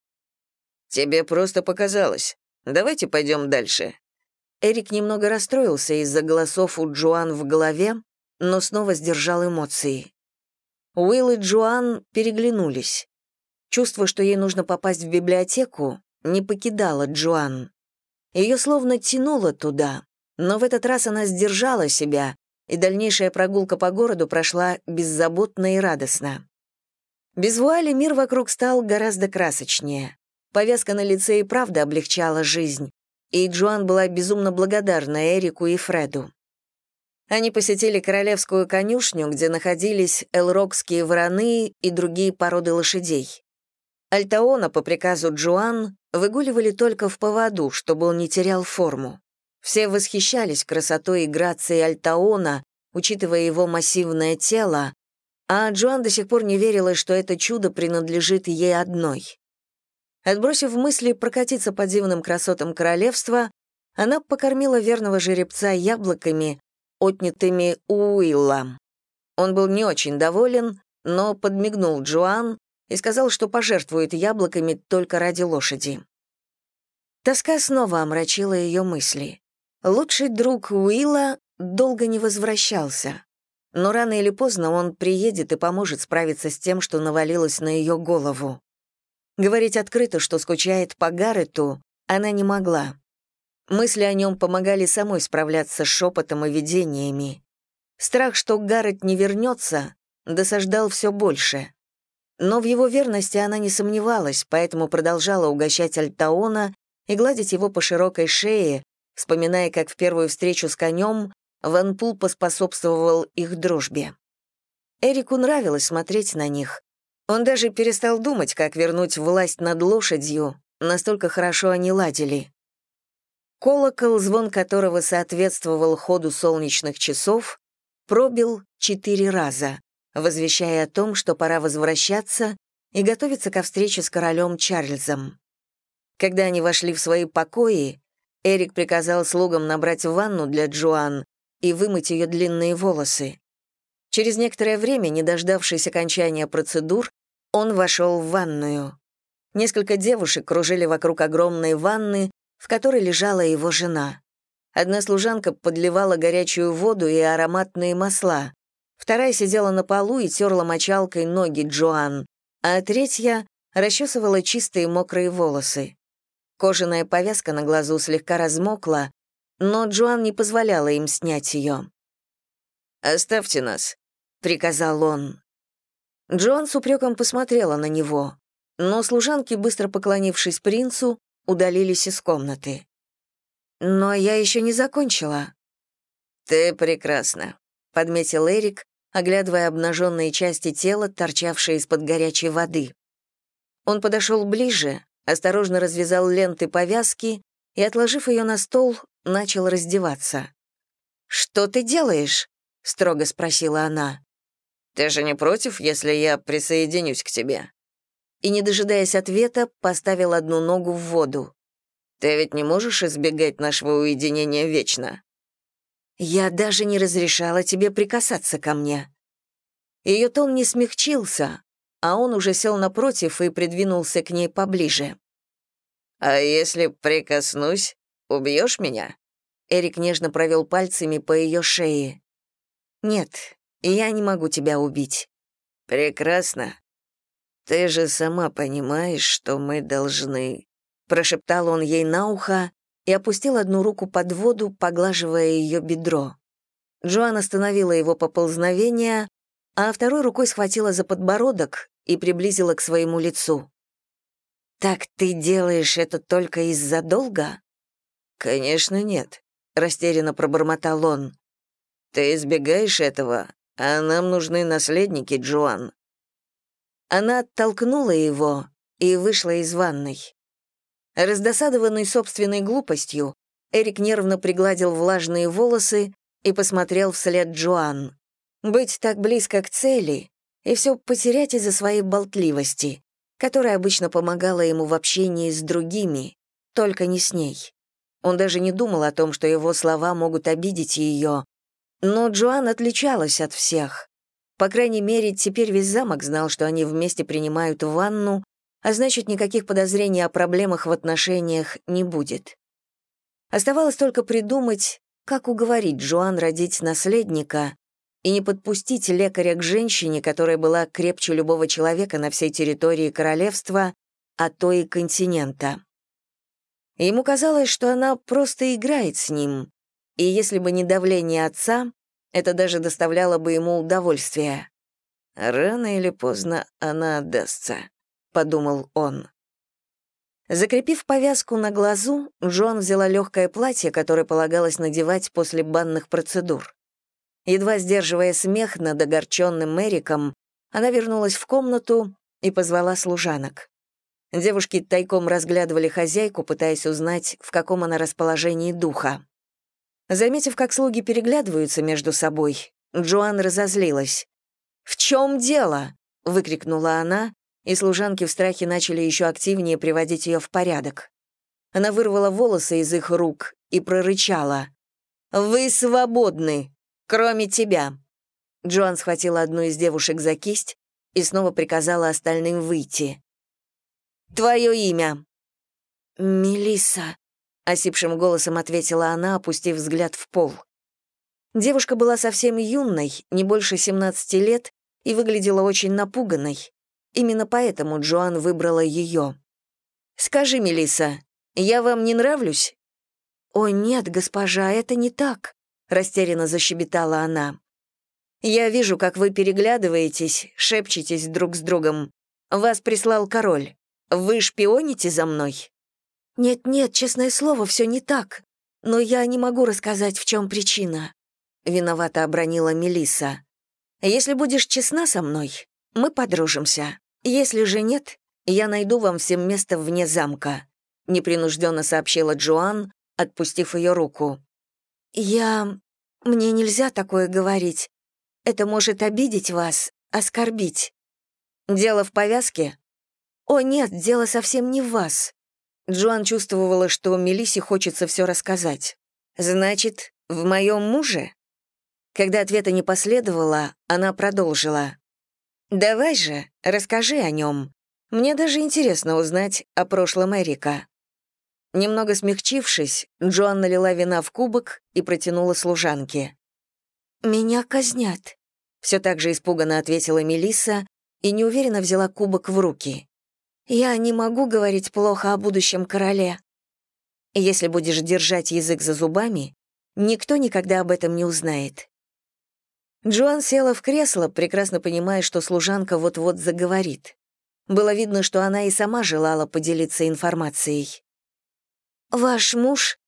«Тебе просто показалось. Давайте пойдем дальше». Эрик немного расстроился из-за голосов у Джоан в голове, но снова сдержал эмоции. Уилл и Джоан переглянулись. Чувство, что ей нужно попасть в библиотеку, не покидало Джоан. Ее словно тянуло туда, но в этот раз она сдержала себя, и дальнейшая прогулка по городу прошла беззаботно и радостно. Без вуали мир вокруг стал гораздо красочнее. Повязка на лице и правда облегчала жизнь, и Джоан была безумно благодарна Эрику и Фреду. Они посетили королевскую конюшню, где находились элрокские вороны и другие породы лошадей. Альтаона по приказу Джоан выгуливали только в поводу, чтобы он не терял форму. Все восхищались красотой и грацией Альтаона, учитывая его массивное тело, а Джоан до сих пор не верила, что это чудо принадлежит ей одной. Отбросив мысли прокатиться по дивным красотам королевства, она покормила верного жеребца яблоками, отнятыми у Уилла. Он был не очень доволен, но подмигнул Джоан и сказал, что пожертвует яблоками только ради лошади. Тоска снова омрачила ее мысли. Лучший друг Уилла долго не возвращался. Но рано или поздно он приедет и поможет справиться с тем, что навалилось на ее голову. Говорить открыто, что скучает по Гаррету, она не могла. Мысли о нем помогали самой справляться с шепотом и видениями. Страх, что Гаррет не вернется, досаждал все больше. Но в его верности она не сомневалась, поэтому продолжала угощать Альтаона и гладить его по широкой шее, вспоминая, как в первую встречу с конем Ван Пул поспособствовал их дружбе. Эрику нравилось смотреть на них. Он даже перестал думать, как вернуть власть над лошадью, настолько хорошо они ладили. Колокол, звон которого соответствовал ходу солнечных часов, пробил четыре раза, возвещая о том, что пора возвращаться и готовиться ко встрече с королем Чарльзом. Когда они вошли в свои покои, Эрик приказал слугам набрать ванну для Джоан и вымыть ее длинные волосы. Через некоторое время, не дождавшись окончания процедур, он вошел в ванную. Несколько девушек кружили вокруг огромной ванны, в которой лежала его жена. Одна служанка подливала горячую воду и ароматные масла, вторая сидела на полу и терла мочалкой ноги Джоан, а третья расчесывала чистые мокрые волосы. Кожаная повязка на глазу слегка размокла, но Джоан не позволяла им снять ее. «Оставьте нас», — приказал он. Джоан с упреком посмотрела на него, но служанки, быстро поклонившись принцу, удалились из комнаты. «Но я еще не закончила». «Ты прекрасна», — подметил Эрик, оглядывая обнаженные части тела, торчавшие из-под горячей воды. Он подошел ближе, осторожно развязал ленты повязки и, отложив ее на стол, начал раздеваться. «Что ты делаешь?» — строго спросила она. «Ты же не против, если я присоединюсь к тебе?» И, не дожидаясь ответа, поставил одну ногу в воду. «Ты ведь не можешь избегать нашего уединения вечно?» «Я даже не разрешала тебе прикасаться ко мне». Ее тон не смягчился, а он уже сел напротив и придвинулся к ней поближе. «А если прикоснусь, убьешь меня?» Эрик нежно провел пальцами по ее шее. «Нет, я не могу тебя убить». «Прекрасно. Ты же сама понимаешь, что мы должны...» Прошептал он ей на ухо и опустил одну руку под воду, поглаживая ее бедро. Джоан остановила его поползновение, а второй рукой схватила за подбородок и приблизила к своему лицу. «Так ты делаешь это только из-за долга?» «Конечно, нет», — растерянно пробормотал он. «Ты избегаешь этого, а нам нужны наследники, Джоан». Она оттолкнула его и вышла из ванной. Раздосадованный собственной глупостью, Эрик нервно пригладил влажные волосы и посмотрел вслед Джоан. Быть так близко к цели и все потерять из-за своей болтливости, которая обычно помогала ему в общении с другими, только не с ней. Он даже не думал о том, что его слова могут обидеть ее. Но Джоан отличалась от всех. По крайней мере, теперь весь замок знал, что они вместе принимают ванну, а значит, никаких подозрений о проблемах в отношениях не будет. Оставалось только придумать, как уговорить Джоан родить наследника, и не подпустить лекаря к женщине, которая была крепче любого человека на всей территории королевства, а то и континента. Ему казалось, что она просто играет с ним, и если бы не давление отца, это даже доставляло бы ему удовольствие. «Рано или поздно она отдастся», — подумал он. Закрепив повязку на глазу, Джон взяла легкое платье, которое полагалось надевать после банных процедур. Едва сдерживая смех над огорченным Эриком, она вернулась в комнату и позвала служанок. Девушки тайком разглядывали хозяйку, пытаясь узнать, в каком она расположении духа. Заметив, как слуги переглядываются между собой, Джоан разозлилась. «В чем дело?» — выкрикнула она, и служанки в страхе начали еще активнее приводить ее в порядок. Она вырвала волосы из их рук и прорычала. «Вы свободны! Кроме тебя!» Джоан схватила одну из девушек за кисть и снова приказала остальным выйти. «Твое имя?» Мелисса, осипшим голосом ответила она, опустив взгляд в пол. Девушка была совсем юной, не больше 17 лет, и выглядела очень напуганной. Именно поэтому Джоан выбрала ее. «Скажи, Мелисса, я вам не нравлюсь?» «О, нет, госпожа, это не так», — растерянно защебетала она. «Я вижу, как вы переглядываетесь, шепчетесь друг с другом. Вас прислал король. Вы шпионите за мной?» «Нет-нет, честное слово, все не так. Но я не могу рассказать, в чем причина. — виновато обронила Мелисса. «Если будешь честна со мной, мы подружимся. Если же нет, я найду вам всем место вне замка», — непринужденно сообщила Джоан, отпустив ее руку. «Я... Мне нельзя такое говорить. Это может обидеть вас, оскорбить». «Дело в повязке?» «О, нет, дело совсем не в вас». Джоан чувствовала, что Мелиссе хочется все рассказать. «Значит, в моем муже?» Когда ответа не последовало, она продолжила. «Давай же, расскажи о нем. Мне даже интересно узнать о прошлом Эрика». Немного смягчившись, Джоан налила вина в кубок и протянула служанке. «Меня казнят», — все так же испуганно ответила Мелисса и неуверенно взяла кубок в руки. «Я не могу говорить плохо о будущем короле». «Если будешь держать язык за зубами, никто никогда об этом не узнает. Джоан села в кресло, прекрасно понимая, что служанка вот-вот заговорит. Было видно, что она и сама желала поделиться информацией. «Ваш муж?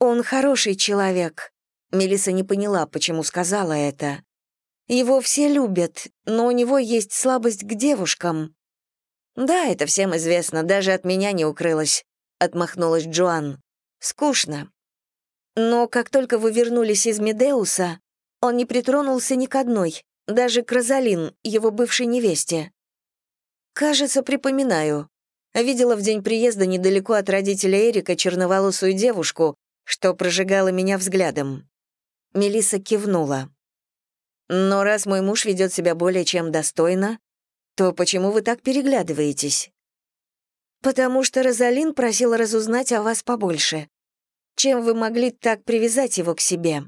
Он хороший человек». Мелиса не поняла, почему сказала это. «Его все любят, но у него есть слабость к девушкам». «Да, это всем известно, даже от меня не укрылось», — отмахнулась Джоан. «Скучно. Но как только вы вернулись из Медеуса, он не притронулся ни к одной, даже к Розалин, его бывшей невесте. Кажется, припоминаю. Видела в день приезда недалеко от родителя Эрика черноволосую девушку, что прожигала меня взглядом. Мелиса кивнула. Но раз мой муж ведет себя более чем достойно, то почему вы так переглядываетесь? Потому что Розалин просила разузнать о вас побольше. Чем вы могли так привязать его к себе?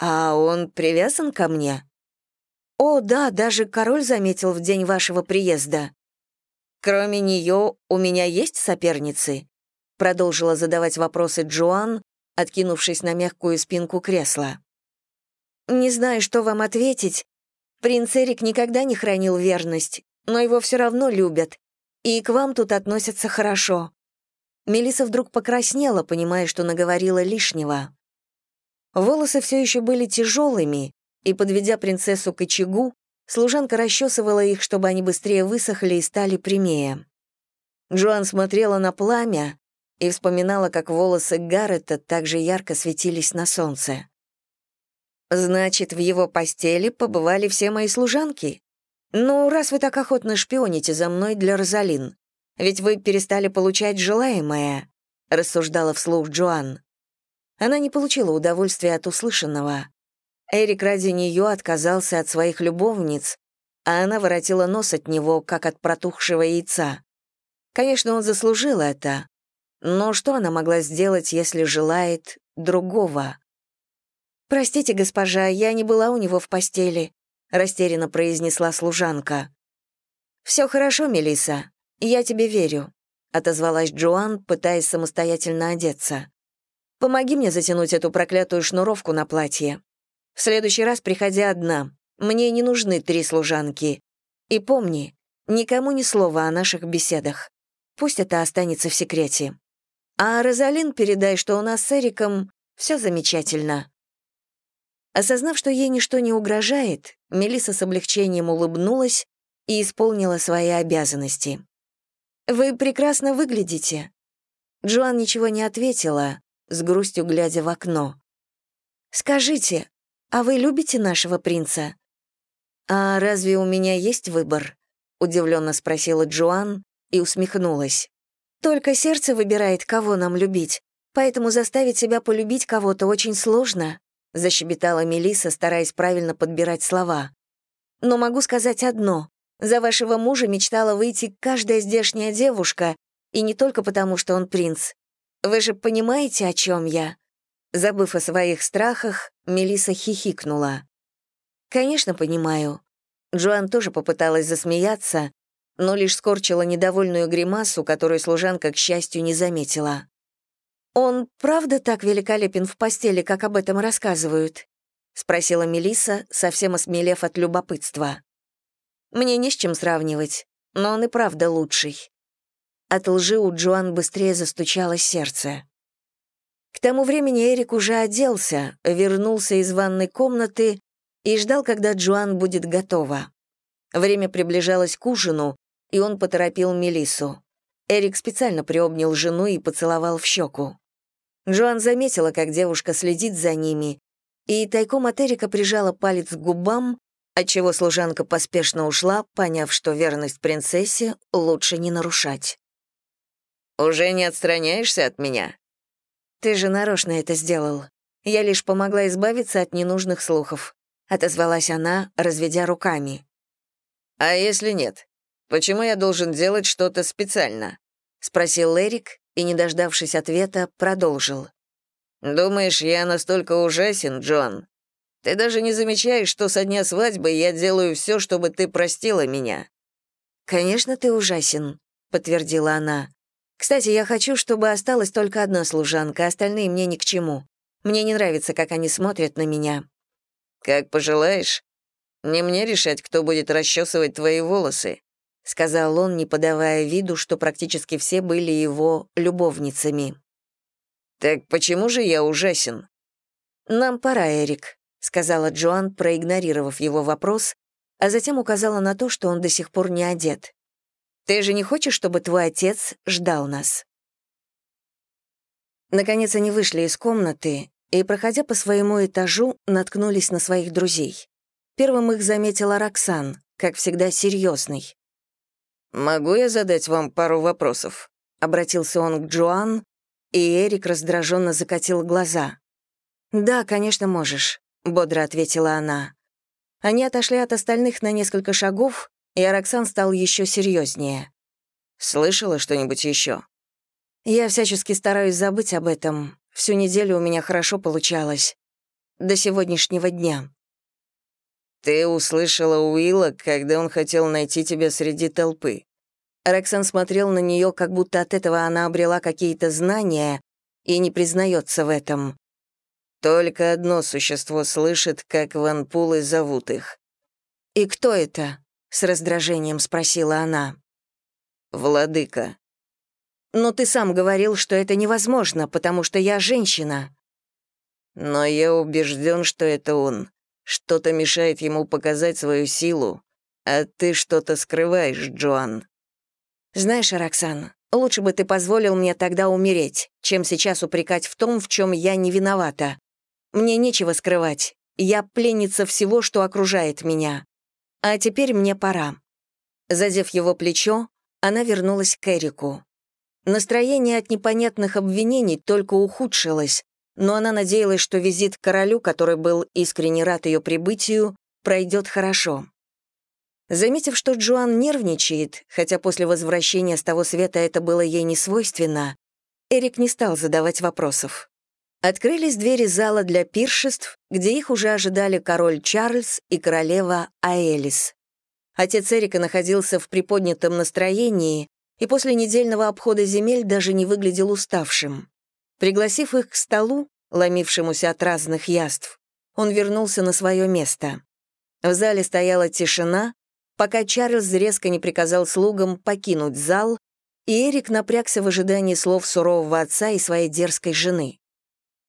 «А он привязан ко мне?» «О, да, даже король заметил в день вашего приезда». «Кроме нее у меня есть соперницы?» Продолжила задавать вопросы Джоан, откинувшись на мягкую спинку кресла. «Не знаю, что вам ответить. Принц Эрик никогда не хранил верность, но его все равно любят, и к вам тут относятся хорошо». Мелиса вдруг покраснела, понимая, что наговорила лишнего. Волосы все еще были тяжелыми, и, подведя принцессу к очагу, служанка расчесывала их, чтобы они быстрее высохли и стали прямее. Джоан смотрела на пламя и вспоминала, как волосы Гаррета также ярко светились на солнце. «Значит, в его постели побывали все мои служанки? Ну, раз вы так охотно шпионите за мной для Розалин, ведь вы перестали получать желаемое», — рассуждала вслух Джоан. Она не получила удовольствия от услышанного. Эрик ради нее отказался от своих любовниц, а она воротила нос от него, как от протухшего яйца. Конечно, он заслужил это, но что она могла сделать, если желает другого? «Простите, госпожа, я не была у него в постели», — растерянно произнесла служанка. «Все хорошо, Мелиса, я тебе верю», — отозвалась Джоан, пытаясь самостоятельно одеться. Помоги мне затянуть эту проклятую шнуровку на платье. В следующий раз приходи одна. Мне не нужны три служанки. И помни, никому ни слова о наших беседах. Пусть это останется в секрете. А Розалин передай, что у нас с Эриком все замечательно». Осознав, что ей ничто не угрожает, Мелиса с облегчением улыбнулась и исполнила свои обязанности. «Вы прекрасно выглядите». Джоан ничего не ответила, с грустью глядя в окно. «Скажите, а вы любите нашего принца?» «А разве у меня есть выбор?» — удивленно спросила Джоан и усмехнулась. «Только сердце выбирает, кого нам любить, поэтому заставить себя полюбить кого-то очень сложно», — защебетала Мелиса, стараясь правильно подбирать слова. «Но могу сказать одно. За вашего мужа мечтала выйти каждая здешняя девушка, и не только потому, что он принц. Вы же понимаете, о чем я?» Забыв о своих страхах, Мелиса хихикнула. «Конечно, понимаю». Джоан тоже попыталась засмеяться, но лишь скорчила недовольную гримасу, которую служанка, к счастью, не заметила. «Он правда так великолепен в постели, как об этом рассказывают?» — спросила Мелиса, совсем осмелев от любопытства. «Мне не с чем сравнивать, но он и правда лучший». От лжи у Джоан быстрее застучало сердце. К тому времени Эрик уже оделся, вернулся из ванной комнаты и ждал, когда Джоан будет готова. Время приближалось к ужину, и он поторопил Мелису. Эрик специально приобнял жену и поцеловал в щеку. Джоан заметила, как девушка следит за ними, и тайком от Эрика прижала палец к губам, отчего служанка поспешно ушла, поняв, что верность принцессе лучше не нарушать. «Уже не отстраняешься от меня?» «Ты же нарочно это сделал. Я лишь помогла избавиться от ненужных слухов», — отозвалась она, разведя руками. «А если нет? Почему я должен делать что-то специально?» — спросил Эрик и, не дождавшись ответа, продолжил. «Думаешь, я настолько ужасен, Джон? Ты даже не замечаешь, что со дня свадьбы я делаю все, чтобы ты простила меня». «Конечно, ты ужасен», — подтвердила она. «Кстати, я хочу, чтобы осталась только одна служанка, остальные мне ни к чему. Мне не нравится, как они смотрят на меня». «Как пожелаешь. Не мне решать, кто будет расчесывать твои волосы», — сказал он, не подавая виду, что практически все были его любовницами. «Так почему же я ужасен?» «Нам пора, Эрик», — сказала Джоан, проигнорировав его вопрос, а затем указала на то, что он до сих пор не одет. «Ты же не хочешь, чтобы твой отец ждал нас?» Наконец они вышли из комнаты и, проходя по своему этажу, наткнулись на своих друзей. Первым их заметила Роксан, как всегда серьезный. «Могу я задать вам пару вопросов?» — обратился он к Джоан, и Эрик раздраженно закатил глаза. «Да, конечно, можешь», — бодро ответила она. Они отошли от остальных на несколько шагов, и Араксан стал еще серьезнее. «Слышала что-нибудь еще?» «Я всячески стараюсь забыть об этом. Всю неделю у меня хорошо получалось. До сегодняшнего дня». «Ты услышала Уилла, когда он хотел найти тебя среди толпы?» Рексон смотрел на нее, как будто от этого она обрела какие-то знания и не признается в этом. Только одно существо слышит, как ванпулы зовут их. «И кто это?» — с раздражением спросила она. «Владыка». «Но ты сам говорил, что это невозможно, потому что я женщина». «Но я убежден, что это он. Что-то мешает ему показать свою силу, а ты что-то скрываешь, Джоан». «Знаешь, Роксан, лучше бы ты позволил мне тогда умереть, чем сейчас упрекать в том, в чем я не виновата. Мне нечего скрывать. Я пленница всего, что окружает меня. А теперь мне пора». Задев его плечо, она вернулась к Эрику. Настроение от непонятных обвинений только ухудшилось, но она надеялась, что визит к королю, который был искренне рад ее прибытию, пройдет хорошо. Заметив, что Джоан нервничает, хотя после возвращения с того света это было ей не свойственно, Эрик не стал задавать вопросов. Открылись двери зала для пиршеств, где их уже ожидали король Чарльз и королева Аэлис. Отец Эрика находился в приподнятом настроении и после недельного обхода земель даже не выглядел уставшим. Пригласив их к столу, ломившемуся от разных яств, он вернулся на свое место. В зале стояла тишина, пока Чарльз резко не приказал слугам покинуть зал, и Эрик напрягся в ожидании слов сурового отца и своей дерзкой жены.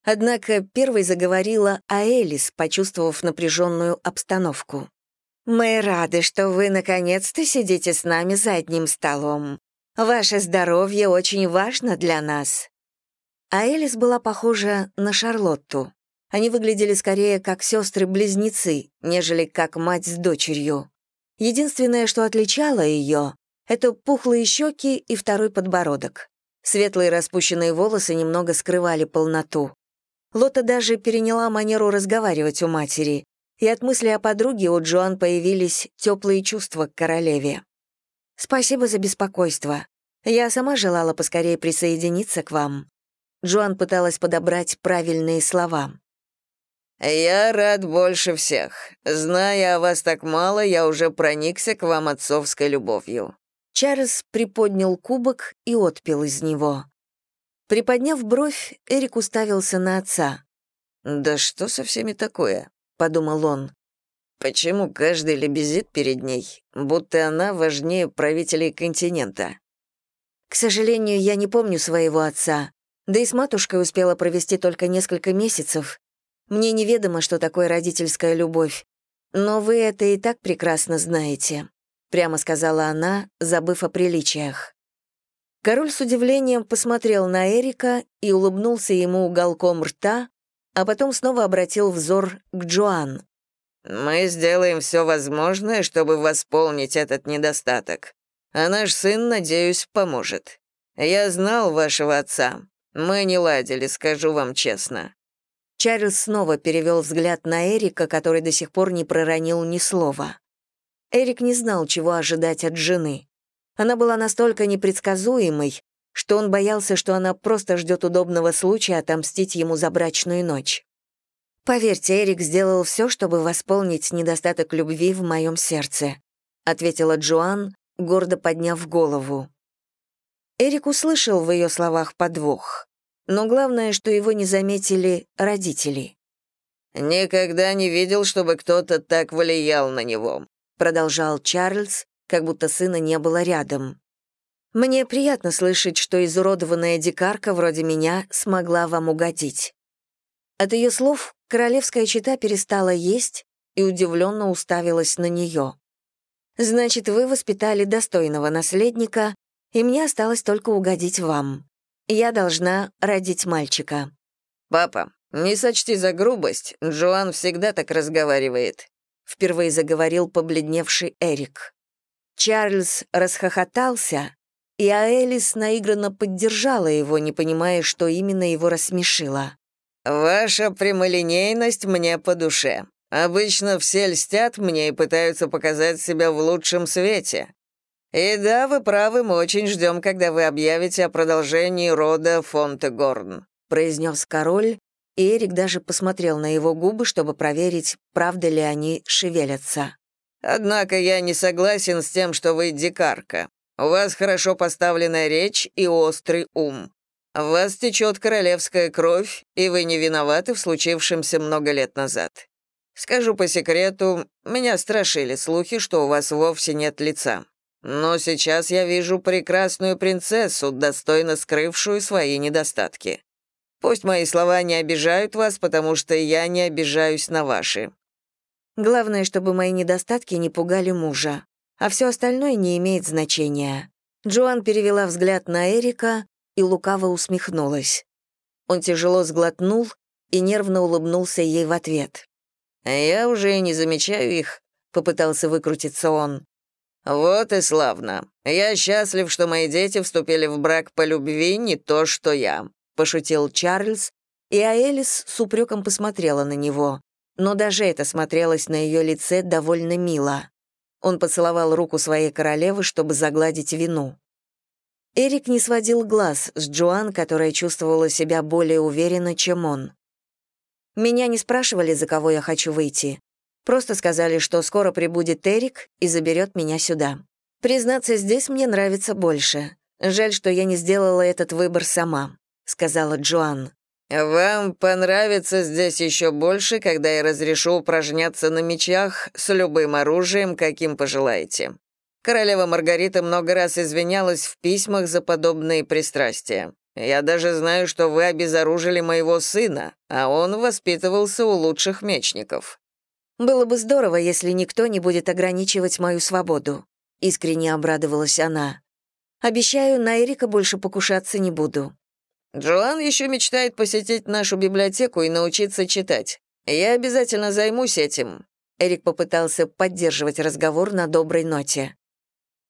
Однако первой заговорила Аэлис, почувствовав напряженную обстановку. «Мы рады, что вы наконец-то сидите с нами за одним столом. Ваше здоровье очень важно для нас». Аэлис была похожа на Шарлотту. Они выглядели скорее как сестры-близнецы, нежели как мать с дочерью. Единственное, что отличало ее, это пухлые щеки и второй подбородок. Светлые распущенные волосы немного скрывали полноту. Лота даже переняла манеру разговаривать у матери. и от мысли о подруге у Джоан появились теплые чувства к королеве. «Спасибо за беспокойство. Я сама желала поскорее присоединиться к вам». Джоан пыталась подобрать правильные слова. «Я рад больше всех. Зная о вас так мало, я уже проникся к вам отцовской любовью». Чарльз приподнял кубок и отпил из него. Приподняв бровь, Эрик уставился на отца. «Да что со всеми такое?» — подумал он. «Почему каждый лебезит перед ней, будто она важнее правителей континента?» «К сожалению, я не помню своего отца, да и с матушкой успела провести только несколько месяцев. Мне неведомо, что такое родительская любовь, но вы это и так прекрасно знаете», — прямо сказала она, забыв о приличиях. Король с удивлением посмотрел на Эрика и улыбнулся ему уголком рта, а потом снова обратил взор к Джоан. «Мы сделаем все возможное, чтобы восполнить этот недостаток. А наш сын, надеюсь, поможет. Я знал вашего отца. Мы не ладили, скажу вам честно». Чарльз снова перевел взгляд на Эрика, который до сих пор не проронил ни слова. Эрик не знал, чего ожидать от жены. Она была настолько непредсказуемой, что он боялся, что она просто ждет удобного случая отомстить ему за брачную ночь. «Поверьте, Эрик сделал все, чтобы восполнить недостаток любви в моем сердце», ответила Джоан, гордо подняв голову. Эрик услышал в ее словах подвох, но главное, что его не заметили родители. «Никогда не видел, чтобы кто-то так влиял на него», продолжал Чарльз, как будто сына не было рядом. «Мне приятно слышать, что изуродованная дикарка вроде меня смогла вам угодить». От ее слов королевская чита перестала есть и удивленно уставилась на нее. «Значит, вы воспитали достойного наследника, и мне осталось только угодить вам. Я должна родить мальчика». «Папа, не сочти за грубость, Джоан всегда так разговаривает», впервые заговорил побледневший Эрик. Чарльз расхохотался, и Аэлис наигранно поддержала его, не понимая, что именно его рассмешило. «Ваша прямолинейность мне по душе. Обычно все льстят мне и пытаются показать себя в лучшем свете. И да, вы правы, мы очень ждем, когда вы объявите о продолжении рода Фонтегорн», произнес король, и Эрик даже посмотрел на его губы, чтобы проверить, правда ли они шевелятся. Однако я не согласен с тем, что вы дикарка. У вас хорошо поставленная речь и острый ум. В вас течет королевская кровь, и вы не виноваты в случившемся много лет назад. Скажу по секрету, меня страшили слухи, что у вас вовсе нет лица. Но сейчас я вижу прекрасную принцессу, достойно скрывшую свои недостатки. Пусть мои слова не обижают вас, потому что я не обижаюсь на ваши. Главное, чтобы мои недостатки не пугали мужа, а все остальное не имеет значения. Джоан перевела взгляд на Эрика и лукаво усмехнулась. Он тяжело сглотнул и нервно улыбнулся ей в ответ. «Я уже не замечаю их», — попытался выкрутиться он. «Вот и славно. Я счастлив, что мои дети вступили в брак по любви, не то что я», — пошутил Чарльз, и Аэлис с упреком посмотрела на него но даже это смотрелось на ее лице довольно мило. Он поцеловал руку своей королевы, чтобы загладить вину. Эрик не сводил глаз с Джоан, которая чувствовала себя более уверенно, чем он. «Меня не спрашивали, за кого я хочу выйти. Просто сказали, что скоро прибудет Эрик и заберет меня сюда. Признаться, здесь мне нравится больше. Жаль, что я не сделала этот выбор сама», — сказала Джоан. «Вам понравится здесь еще больше, когда я разрешу упражняться на мечах с любым оружием, каким пожелаете. Королева Маргарита много раз извинялась в письмах за подобные пристрастия. Я даже знаю, что вы обезоружили моего сына, а он воспитывался у лучших мечников». «Было бы здорово, если никто не будет ограничивать мою свободу», — искренне обрадовалась она. «Обещаю, на Эрика больше покушаться не буду». Джоан еще мечтает посетить нашу библиотеку и научиться читать. Я обязательно займусь этим». Эрик попытался поддерживать разговор на доброй ноте.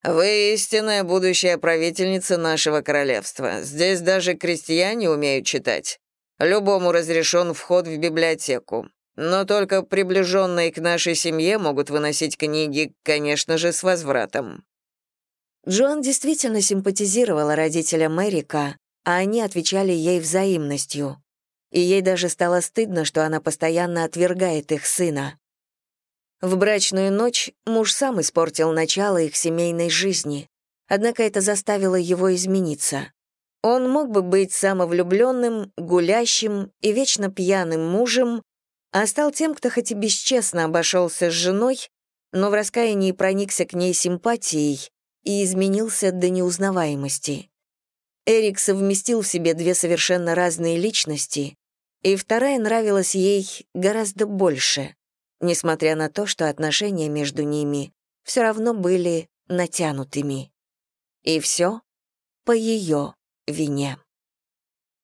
«Вы истинная будущая правительница нашего королевства. Здесь даже крестьяне умеют читать. Любому разрешен вход в библиотеку. Но только приближенные к нашей семье могут выносить книги, конечно же, с возвратом». Джоан действительно симпатизировала родителям Эрика, а они отвечали ей взаимностью. И ей даже стало стыдно, что она постоянно отвергает их сына. В брачную ночь муж сам испортил начало их семейной жизни, однако это заставило его измениться. Он мог бы быть самовлюбленным, гулящим и вечно пьяным мужем, а стал тем, кто хоть и бесчестно обошелся с женой, но в раскаянии проникся к ней симпатией и изменился до неузнаваемости. Эрик совместил в себе две совершенно разные личности, и вторая нравилась ей гораздо больше, несмотря на то, что отношения между ними все равно были натянутыми. И все по ее вине.